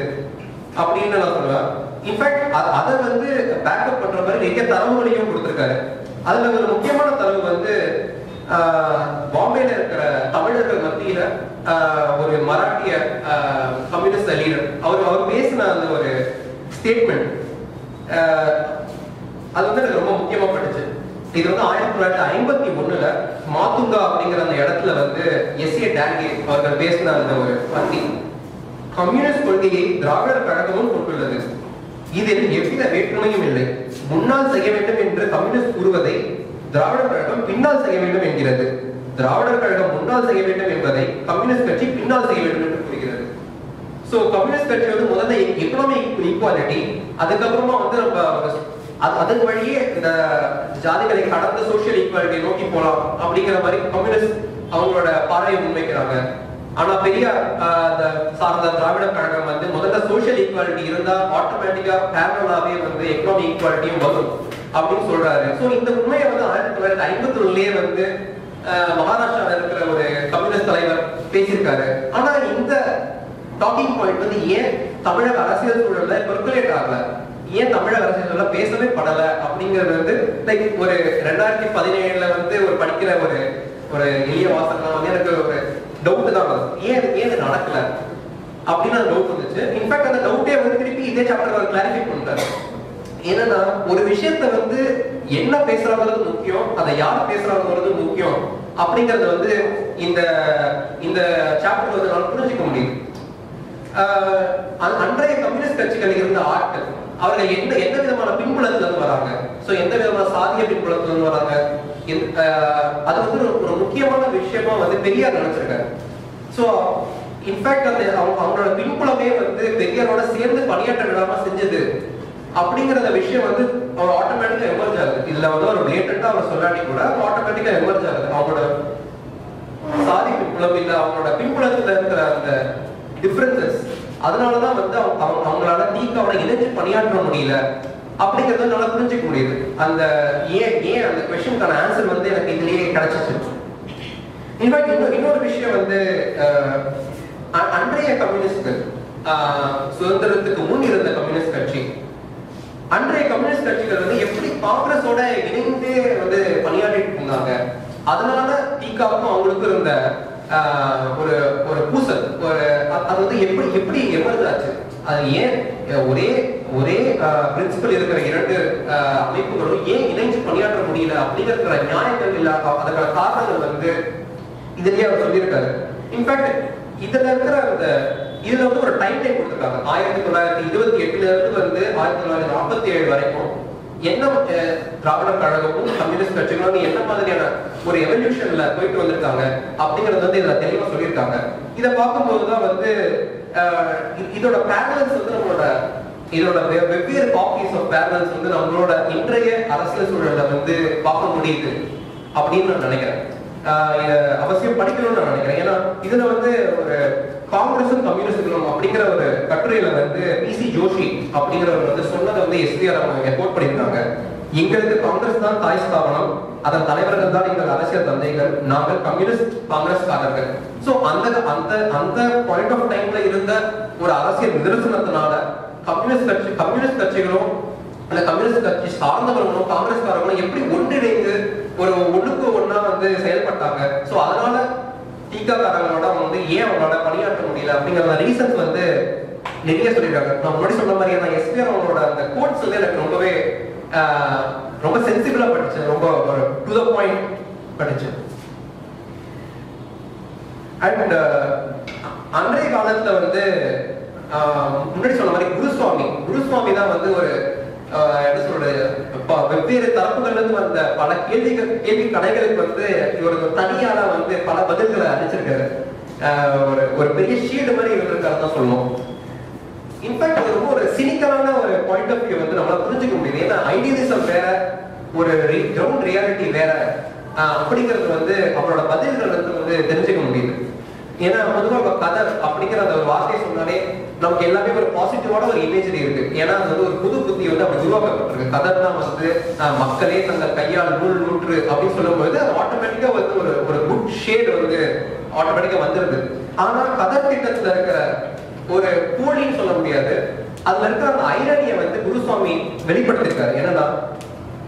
அப்படின்னு நான் சொல்லுவேன். இன்ஃபேக்ட் அதை வந்து பேக்கப் பண்ற மாதிரி நிறைய தரவுகளையும் கொடுத்துருக்காரு. அதுல ஒரு முக்கியமான தரவு வந்து பாம்பேல இருக்கிற தமிழர்கள் மத்தியில ஒரு மராட்டிய கம்யூனிஸ்ட் லீடர் அவர் அவர் பேசின அந்த ஒரு ஸ்டேட்மெண்ட் அது வந்து எனக்கு ரொம்ப முக்கியமா படிச்சு. இது வந்து ஆயிரத்தி தொள்ளாயிரத்தி ஐம்பத்தி ஒண்ணுல மாத்துங்கா அப்படிங்கிற அந்த இடத்துல வந்து எஸ் ஏ டேங்கே அவர்கள் பேசின அந்த ஒரு பத்தி. கம்யூனிஸ்ட் கொள்கையை திராவிடர் கழகமும் கொண்டுள்ளது. இதில் எவ்வித வேற்றுமையும் இல்லை. முன்னால் செய்ய வேண்டும் என்று கம்யூனிஸ்ட் கூறுவதை திராவிடர் கழகம் பின்னால் செய்ய வேண்டும் என்கிறது. திராவிடர் கழகம் முன்னால் செய்ய வேண்டும் என்பதை கம்யூனிஸ்ட் கட்சி பின்னால் செய்ய வேண்டும் என்று கூறுகிறது. சோ கம்யூனிஸ்ட் கட்சி வந்து முதல்ல எக்கனாமிக் ஈக்குவாலிட்டி அதுக்கப்புறமா வந்து நம்ம அது- அதன் வழியே இந்த ஜாதிகளை கடந்த சோசியல் ஈக்குவாலிட்டி நோக்கி போலாம் அப்படிங்கிற மாதிரி கம்யூனிஸ்ட் அவங்களோட பார்வையை முன்வைக்கிறாங்க. ஆனா பெரிய ஆஹ், அந்த சார்ந்த திராவிட கழகம் வந்து முதல்ல சோசியல் ஈக்குவாலிட்டி இருந்தா ஆட்டோமேட்டிக்கா பேரலாவே வந்து எக்கனாமிக் ஈக்குவாலிட்டியும் வரும் அப்படின்னு சொல்றாரு. சோ இந்த உண்மையை வந்து ஆயிரத்தி தொள்ளாயிரத்தி ஐம்பத்தி ஒண்ணுலயே வந்து ஆஹ், இருக்கிற ஒரு கம்யூனிஸ்ட் தலைவர் பேசியிருக்காரு. ஆனா இந்த டாக்கிங் பாயிண்ட் வந்து ஏன் தமிழக அரசியல் சூழல்ல பெர்குலேட் ஆகல? ஏன் தமிழ் அரசியல் பேசவே படல அப்படிங்கிறது வந்து லைக் ஒரு ரெண்டாயிரத்தி பதினேழுல வந்து ஒரு படிக்கிற ஒரு ஒரு எளிய வாசகம் வந்து எனக்கு ஒரு டவுட் தான் ஏன் ஏன் இது நடக்கல? அப்படின்னு அந்த டவுட் வந்துச்சு. இன்ஃபேக்ட் அந்த டவுட்டே வந்து திருப்பி இதே சாப்டர் அவர் கிளாரிஃபை பண்ணிட்டாரு. என்னன்னா ஒரு விஷயத்த வந்து என்ன பேசுறாங்கிறது முக்கியம் அதை யார் பேசுறாங்கிறது முக்கியம் அப்படிங்கறத வந்து இந்த இந்த சாப்டர் வந்து புரிஞ்சுக்க முடியும் ஆஹ் அன்றைய கம்யூனிஸ்ட் கட்சிகள் இருந்த ஆட்கள் அவர்கள் எந்த எந்த விதமான பின்புலத்திலிருந்து வராங்க? சோ எந்த விதமான சாதிய பின்புலத்திலிருந்து வராங்க? அது வந்து ஒரு- முக்கியமான விஷயமா வந்து பெரியார் நினைச்சிருக்காரு. சோ இன்ஃபேக்ட் அந்த அவங்க அவங்களோட பின்புலமே வந்து பெரியாரோட சேர்ந்து பணியாற்ற விடாம செஞ்சது. அப்படிங்கிற விஷயம் வந்து அவர் ஆட்டோமேட்டிக்கா எமர்ஜ் ஆகுது. இதுல வந்து ஒரு பிளேட்டண்டா அவர் சொல்லாட்டி கூட ஆட்டோமேட்டிக்கா எமர்ஜ் ஆகுது. அவங்களோட சாதி பின்புலம் இல்ல அவங்களோட பின்புலத்துல இருக்கிற அந்த டிஃபரன்சஸ் அதனாலதான் வந்து அவங்க அவங்க- அவங்களால தீக்காவோட இணைஞ்சு பணியாற்ற முடியல அப்படிங்கறத என்னால புரிஞ்சுக்க முடியுது. அந்த ஏன் ஏன் அந்த கொஸ்டினுக்கான ஆன்சர் வந்து எனக்கு இதுலயே கிடைச்சிச்சு. இன்ஃபேக்ட் இன்னொரு இன்னொரு விஷயம் வந்து அன்றைய கம்யூனிஸ்ட்கள் சுதந்திரத்துக்கு முன் இருந்த கம்யூனிஸ்ட் கட்சி அன்றைய கம்யூனிஸ்ட் கட்சிகள் வந்து எப்படி காங்கிரஸோட இணைந்து வந்து பணியாற்றிட்டு இருந்தாங்க அதனால தீகாவுக்கும் அவங்களுக்கும் இருந்த ஒரு ஒரு பூசல் ஒரு அது வந்து எப்படி எப்படி எவ்வளவு ஆச்சு? அது ஏன் ஒரே ஒரே பிரின்சிபல் இருக்கிற இரண்டு அமைப்புகளும் ஏன் இணைஞ்சு பணியாற்ற முடியல அப்படிங்கிற நியாயங்கள் இல்லாத அதற்கான காரணங்கள் வந்து இதுலயே அவர் சொல்லியிருக்காரு. இன்ஃபேக்ட் இதுல இருக்கிற அந்த இதுல வந்து ஒரு டைம் டைம் கொடுத்துருக்காங்க. ஆயிரத்தி தொள்ளாயிரத்தி இருபத்தி எட்டுல இருந்து வந்து ஆயிரத்தி தொள்ளாயிரத்தி நாற்பத்தி ஏழு வரைக்கும் என்ன திராவிட கழகமும் கம்யூனிஸ்ட் கட்சிகளும் என்ன மாதிரியான ஒரு எவல்யூஷன்ல போயிட்டு வந்திருக்காங்க அப்படிங்கறது வந்து இதுல தெளிவா சொல்லியிருக்காங்க. இதை பார்க்கும்போது தான் வந்து இதோட பேரலன்ஸ் வந்து நம்மளோட இதோட வெவ்வேறு காப்பீஸ் ஆஃப் பேரலன்ஸ் வந்து நம்மளோட இன்றைய அரசியல் சூழல்ல வந்து பார்க்க முடியுது அப்படின்னு நான் நினைக்கிறேன். ஆஹ் அவசியம் படிக்கணும்னு நான் நினைக்கிறேன். ஏன்னா இதுல வந்து ஒரு காங்கிரஸும் கம்யூனிஸ்டுகளும் அப்படிங்கிற ஒரு கட்டுரையில வந்து பிசி ஜோஷி அப்படிங்கிறவர் வந்து சொன்னதை வந்து எஸ்பிஆர் அவங்க கோட் பண்ணியிருக்காங்க. எங்களுக்கு காங்கிரஸ் தான் தாய் ஸ்தாபனம் அதன் தலைவர்கள் தான் எங்கள் அரசியல் தந்தைகள் நாங்கள் கம்யூனிஸ்ட் காங்கிரஸ்காரர்கள். சோ அந்த அந்த அந்த பாயிண்ட் ஆஃப் டைம்ல இருந்த ஒரு அரசியல் நிதர்சனத்தினால கம்யூனிஸ்ட் கட்சி கம்யூனிஸ்ட் கட்சிகளும் அந்த கம்யூனிஸ்ட் கட்சி சார்ந்தவர்களும் காங்கிரஸ்காரங்களும் எப்படி ஒன்றிணைந்து ஒரு ஒண்ணுக்கு ஒன்னா வந்து செயல்பட்டாங்க. சோ அதனால டீக்காக்காரங்களோட அவங்க வந்து ஏன் அவங்களோட பணியாற்ற முடியல? அப்படிங்கிற ரீசன்ஸ் வந்து நிறைய சொல்லியிருக்காங்க. நான் முன்னாடி சொன்ன மாதிரி நான் எஸ்பிஆர் அவங்களோட அந்த கோட்ஸ் வந்து எனக்கு ரொம்பவே ரொம்ப சென்சிபிளா படிச்சேன். ரொம்ப ஒரு டு த பாயிண்ட் படிச்சேன். அண்ட் அன்றைய காலத்துல வந்து முன்னாடி சொன்ன மாதிரி குருசுவாமி குருசுவாமி தான் வந்து ஒரு என்ன சொல்றது வெவ்வேறு தரப்புகள்ல இருந்து வந்த பல கேள்விகள் கேள்வி கடைகளுக்கு வந்து இவர் ஒரு தனியால வந்து பல பதில்களை அளிச்சிருக்காரு ஆஹ், ஒரு ஒரு பெரிய ஷீல்டு மாதிரி இருந்திருக்காரு தான் சொல்லணும் இன்ஃபேக்ட் அது ரொம்ப ஒரு சினிக்கலான ஒரு பாயிண்ட் ஆஃப் வியூ வந்து நம்மளால புரிஞ்சுக்க முடியுது. ஏன்னா ஐடியலிசம் வேற ஒரு கிரவுண்ட் ரியாலிட்டி வேற. அப்படிங்கிறது வந்து அவரோட பதில்கள் வந்து வந்து தெரிஞ்சுக்க முடியுது. ஏன்னா பொதுவாக நம்ம கதர் அப்படிங்கிற அந்த ஒரு வார்த்தையை சொன்னாலே நமக்கு எல்லாமே ஒரு பாசிட்டிவான ஒரு இமேஜரி இருக்கு. ஏன்னா அது வந்து ஒரு புது புத்தி வந்து அப்படி உருவாக்கப்பட்டிருக்கு. தான் வந்து மக்களே தங்கள் கையால் நூல் நூற்று அப்படின்னு சொல்லும்போது அது ஆட்டோமேட்டிக்கா வந்து ஒரு ஒரு குட் ஷேட் வந்து ஆட்டோமேட்டிக்கா வந்துருது. ஆனா கதர் திட்டத்துல இருக்கிற ஒரு போலின்னு சொல்ல முடியாது. அதுல இருக்கிற அந்த ஐரணியை வந்து குருசுவாமி வெளிப்படுத்திருக்காரு. என்னன்னா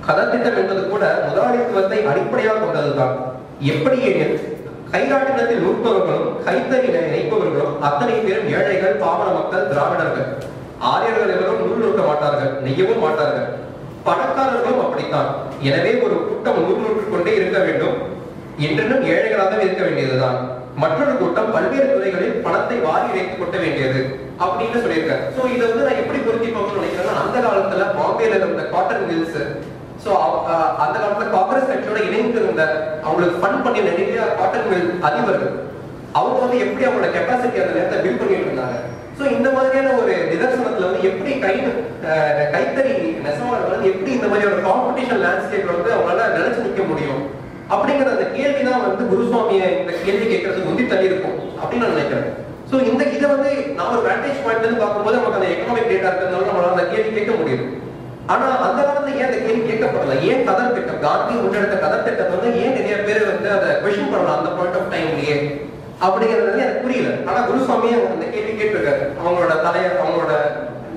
கதாதிட்டம் என்பது கூட முதலாளித்துவத்தை அடிப்படையாக கொண்டதுதான். எப்படி கைராட்டினத்தில் நூற்பவர்களும் கைத்தறி நினைப்பவர்களும் அத்தனை பேரும் ஏழைகள் பாமர மக்கள் திராவிடர்கள். ஆரியர்கள் எவரும் நூல் நூற்க மாட்டார்கள் நெய்யவும் மாட்டார்கள். பணக்காரர்களும் அப்படித்தான். எனவே ஒரு கூட்டம் நூல் நூற்று கொண்டே இருக்க வேண்டும். என்றென்னும் ஏழைகளாக இருக்க வேண்டியதுதான். மற்றொரு கூட்டம் பல்வேறு துறைகளில் பணத்தை வாரி இறைத்துக் கொட்ட வேண்டியது அப்படின்னு சொல்லியிருக்காரு. சோ இதை வந்து நான் எப்படி பொருத்திப்பாங்கன்னு நினைக்கிறேன்னா அந்த காலத்துல பாம்பேல இருந்த காட்டன் மில்ஸ் சோ அந்த காலத்துல காங்கிரஸ் கட்சியோட இணைந்து இருந்த அவங்களுக்கு ஃபண்ட் பண்ணி நிறைய காட்டன் அதிபர்கள். அவங்க வந்து எப்படி அவங்களோட கெப்பாசிட்டி அந்த நேரத்தை பில்ட் பண்ணிட்டு இருந்தாங்க? சோ இந்த மாதிரியான ஒரு நிதர்சனத்துல வந்து எப்படி கை அஹ், கைத்தறி நெசவாளர்கள் வந்து எப்படி இந்த மாதிரி ஒரு காம்படிஷன் லேண்ட்ஸ்கேப்ல வந்து அவங்களால நினைச்சு நிற்க முடியும்? அப்படிங்கிற அந்த கேள்வி தான் வந்து குருசுவாமியை இந்த கேள்வி கேட்கறதுக்கு உந்தி தள்ளி இருக்கும் அப்படின்னு நான் நினைக்கிறேன். சோ இந்த இதை வந்து நான் ஒரு வேண்டேஜ் பாயிண்ட்ல இருந்து பார்க்கும்போது நமக்கு அந்த எக்கனாமிக் டேட்டா இருக்கிறதுனால நம்மளால அந்த கேள்வி கேட்க முடியும் ஆனா அந்த காலத்துல ஏன் அந்த கேள்வி கேட்கப்படல? ஏன் கதர் திட்டம்? காந்தி முன்னெடுத்த கதர் திட்டத்தை வந்து ஏன் நிறைய பேர் வந்து அதை கொஷன் பண்ணலாம் அந்த பாயிண்ட் ஆஃப் டைம்லயே அப்படிங்கிறது எனக்கு புரியல. ஆனா குருசுவாமியே அவங்க அந்த கேள்வி கேட்டிருக்காரு. அவங்களோட தலைய அவங்களோட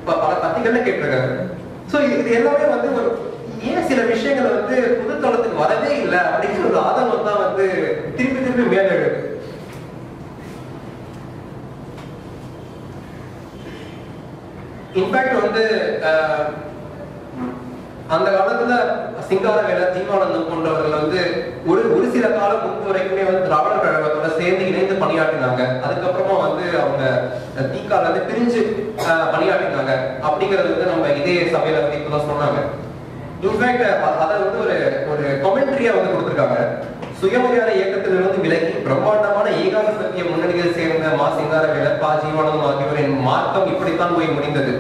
ப- பல கத்திகள்ல கேட்டிருக்காரு. சோ இது எல்லாமே வந்து ஒரு ஏன் சில விஷயங்கள் வந்து புதுத்தளத்துக்கு வரவே இல்லை அப்படிங்கிற ஒரு ஆதங்கம் தான் வந்து திரும்பி திரும்பி மேலெழு எழுது. வந்து ஆஹ், அந்த காலத்துல சிங்காரவேல தீவானந்தம் போன்றவர்கள் வந்து ஒரு ஒரு சில காலம் முன்பு வரைக்குமே வந்து திராவிட கழகத்தோட சேர்ந்து இணைந்து பணியாற்றினாங்க. அதுக்கப்புறமா வந்து அவங்க தீக்கால இருந்து பிரிஞ்சு ஆஹ், பணியாற்றினாங்க. அப்படிங்கறது வந்து நம்ம இதே சபையில வந்து இப்பதான் சொன்னாங்க. இன்ஃபேக்ட் அதை வந்து ஒரு ஒரு கொமெண்ட்ரியா வந்து கொடுத்துருக்காங்க. சுயமரியாதை இயக்கத்திலிருந்து விலகி பிரம்மாண்டமான ஏகாத சத்திய முன்னணியில் சேர்ந்த மா சிங்காரவேல பா ஜீவானந்தம் ஆகியோரின் மார்க்கம் இப்படித்தான் போய் முடிந்தது.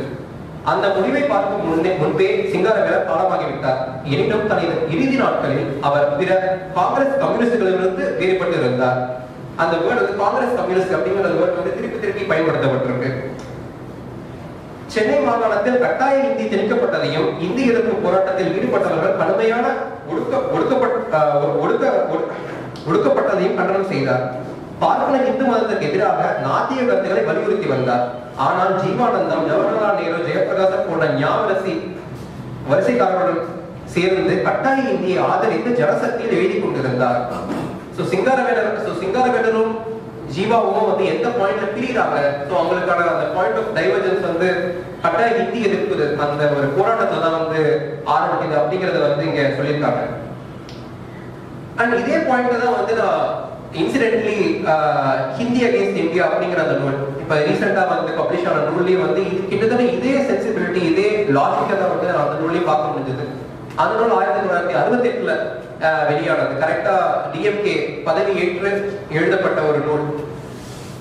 அந்த முடிவை பார்க்கும் முன்னே முன்பே சிங்காரவேல காலமாகிவிட்டார் எனினும் தனது இறுதி நாட்களில் அவர் பிற காங்கிரஸ் கம்யூனிஸ்டுகளிலிருந்து வேறுபட்டு இருந்தார் அந்த வேர்டு வந்து காங்கிரஸ் கம்யூனிஸ்ட் அப்படிங்கிற வேர்டு வந்து திருப்பி திருப்பி பயன்படுத்தப்பட்டிருக்கு. சென்னை மாகாணத்தில் கட்டாய இந்தி திணிக்கப்பட்டதையும் இந்தி எதிர்ப்பு போராட்டத்தில் ஈடுபட்டவர்கள் கடுமையான ஒடுக்க ஒடுக்கப்பட்ட ஆஹ், ஒடுக்க ஒடு- ஒடுக்கப்பட்டதையும் கண்டனம் செய்தார். பார்ப்பன இந்து மதத்திற்கு எதிராக நாத்திய கருத்துக்களை வலியுறுத்தி வந்தார். ஆனால் ஜீவானந்தம் ஜவஹர்லால் நேரு ஜெயபிரகாசம் போன்ற ஞாபகசி வரிசைக்காரர்களுடன் சேர்ந்து கட்டாய இந்தியை ஆதரித்து ஜனசக்தியில் எழுதி கொண்டிருந்தார். சோ சிங்காரவேடர் சோ சிங்காரவேடரும் ஜீவாவும் வந்து எந்த பாயிண்ட்ல பிரிகிறாங்க? சோ அவங்களுக்கான அந்த பாயிண்ட் ஆஃப் டைவர்ஜன்ஸ் வந்து கட்டாய ஹிந்தி எதிர்ப்பு அந்த ஒரு போராட்டத்தை தான் வந்து ஆரம்பிக்குது அப்படிங்கறத வந்து இங்க சொல்லியிருக்காங்க. அண்ட் இதே பாயிண்ட் தான் வந்து நான் இன்சிடென்ட்லி ஹிந்தி அகேன்ஸ்ட் இந்தியா அப்படிங்கிற அந்த நூல். இப்ப ரீசெண்டா வந்து பப்ளிஷ் ஆன நூல்லேயே வந்து இது கிட்டத்தட்ட இதே சென்சிபிலிட்டி இதே லாஜிக்கை தான் வந்து நான் அந்த நூல்லையும் பார்க்க முடிஞ்சது. அந்த நூல் ஆயிரத்தி தொள்ளாயிரத்தி அறுபத்தி எட்டுல வெளியானது. கரெக்டா டிஎம்கே பதவி ஏற்று எழுதப்பட்ட ஒரு நூல்.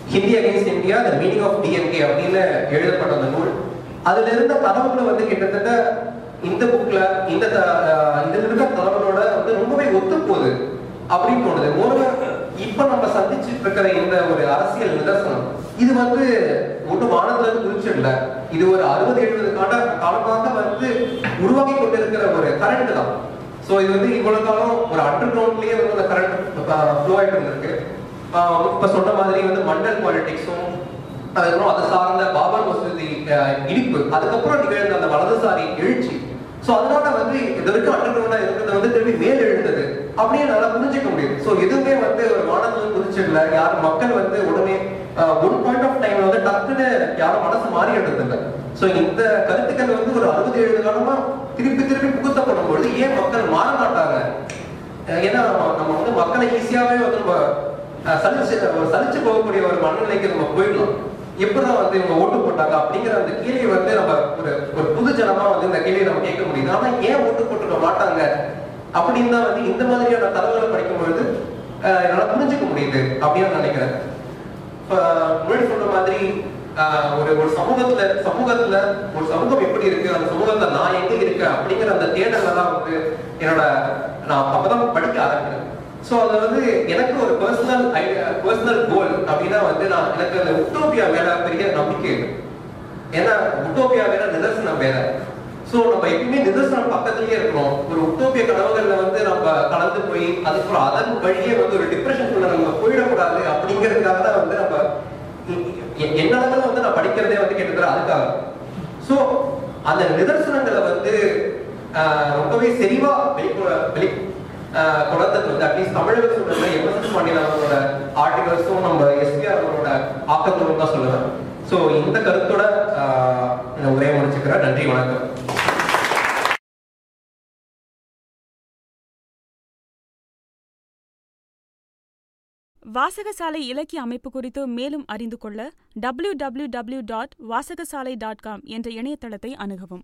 Hindi against India the meaning of DMK அப்படின்னு எழுதப்பட்ட அந்த நூல். அதுல இருந்த தரவுகளை வந்து கிட்டத்தட்ட இந்த புக்ல இந்த த- இதுல இருக்க தரவுகளோட வந்து ரொம்பவே ஒத்து போகுது அப்படின்னு தோணுது. இப்ப நம்ம சந்திச்சுட்டு இருக்கிற இந்த ஒரு அரசியல் நிதர்சனம் இது வந்து ஒண்ணு வானத்துல இருந்து குறிச்சிடல இது ஒரு அறுபது எழுபது கால காலமாக வந்து உருவாக்கி கொண்டிருக்கிற ஒரு கரண்ட் தான். சோ இது வந்து இவ்வளவு காலம் ஒரு அண்டர் கிரவுண்ட்லயே வந்து அந்த கரண்ட் ஃப்ளோ ஆயிட்டு இருந்திருக்கு. இப்ப சொன்ன மாதிரி வந்து மண்டல் பாலிடிக்ஸும் அதுக்கப்புறம் அதை சார்ந்த பாபர் மசூதி இனிப்பு இடிப்பு அதுக்கப்புறம் நிகழ்ந்த அந்த வலதுசாரி எழுச்சி சோ அதனால வந்து இது வரைக்கும் அண்டர் இருக்கிறத வந்து திரும்பி மேல் எழுந்தது அப்படியே நல்லா புரிஞ்சுக்க முடியும் சோ எதுவுமே வந்து ஒரு மாணவர்கள் புரிஞ்சிடல யாரும் மக்கள் வந்து உடனே ஒன் பாயிண்ட் ஆஃப் டைம்ல வந்து டக்குன்னு யாரும் மனசு மாறி இல்லை சோ இந்த கருத்துக்கள் வந்து ஒரு அறுபது ஏழு காலமா திருப்பி திருப்பி புகுத்தப்படும் பொழுது ஏன் மக்கள் மாற மாட்டாங்க ஏன்னா நம்ம வந்து மக்களை ஈஸியாவே வந்து நம்ம சலிச்சு சலிச்சு போகக்கூடிய ஒரு மனநிலைக்கு நம்ம போயிடலாம். எப்படிதான் வந்து இவங்க ஓட்டு போட்டாங்க அப்படிங்கிற அந்த கேள்வி வந்து நம்ம ஒரு ஒரு புது ஜனமா வந்து இந்த கேள்வியை நம்ம கேட்க முடியுது. ஆனா ஏன் ஓட்டு போட்டுக்க மாட்டாங்க? அப்படின்னு தான் வந்து இந்த மாதிரியான தகவலை படிக்கும் பொழுது அஹ், என்னால புரிஞ்சுக்க முடியுது அப்படின்னு நினைக்கிறேன். இப்ப முன்னாடி சொன்ன மாதிரி ஆஹ், ஒரு ஒரு சமூகத்துல சமூகத்துல ஒரு சமூகம் எப்படி இருக்கு அந்த சமூகத்துல நான் எங்க இருக்கேன் அப்படிங்கிற அந்த தேடல தான் வந்து என்னோட நான் அப்பதான் படிக்க ஆரம்பிக்கிறேன். ஸோ அது வந்து எனக்கு ஒரு பர்சனல் பர்சனல் கோல் அப்படின்னா வந்து நான் எனக்கு அந்த உட்டோபியா மேல பெரிய நம்பிக்கை இருக்கு ஏன்னா உட்டோபியா வேற நிதர்சனம் வேற. ஸோ நம்ம எப்பயுமே நிதர்சனம் பக்கத்துலயே இருக்கணும். ஒரு உட்டோபிய கனவுகள்ல வந்து நம்ம கலந்து போய் அதுக்கப்புறம் அதன் வழியே வந்து ஒரு டிப்ரெஷனுக்குள்ள நம்ம போயிடக்கூடாது அப்படிங்கிறதுக்காக தான் வந்து நம்ம என்ன அளவுல வந்து நான் படிக்கிறதே வந்து கேட்டுக்கிறேன் அதுக்காக. ஸோ அந்த நிதர்சனங்களை வந்து ரொம்பவே செறிவா வெளி வெளி ஆஹ், வந்து அட்லீஸ்ட் தமிழக சூழல்ல எம்எஸ்எஸ் பாண்டியன் அவர்களோட ஆர்டிகல்ஸும் நம்ம எஸ்பிஆர் அவர்களோட ஆக்கங்களும் தான் சொல்லுவேன் ஸோ இந்த கருத்தோட இந்த உரையை முடிச்சுக்கிறேன். நன்றி வணக்கம்.
வாசகசாலை இலக்கிய அமைப்பு குறித்து மேலும் அறிந்து கொள்ள W W W dot Vasagasalai dot com என்ற இணையதளத்தை அணுகவும்.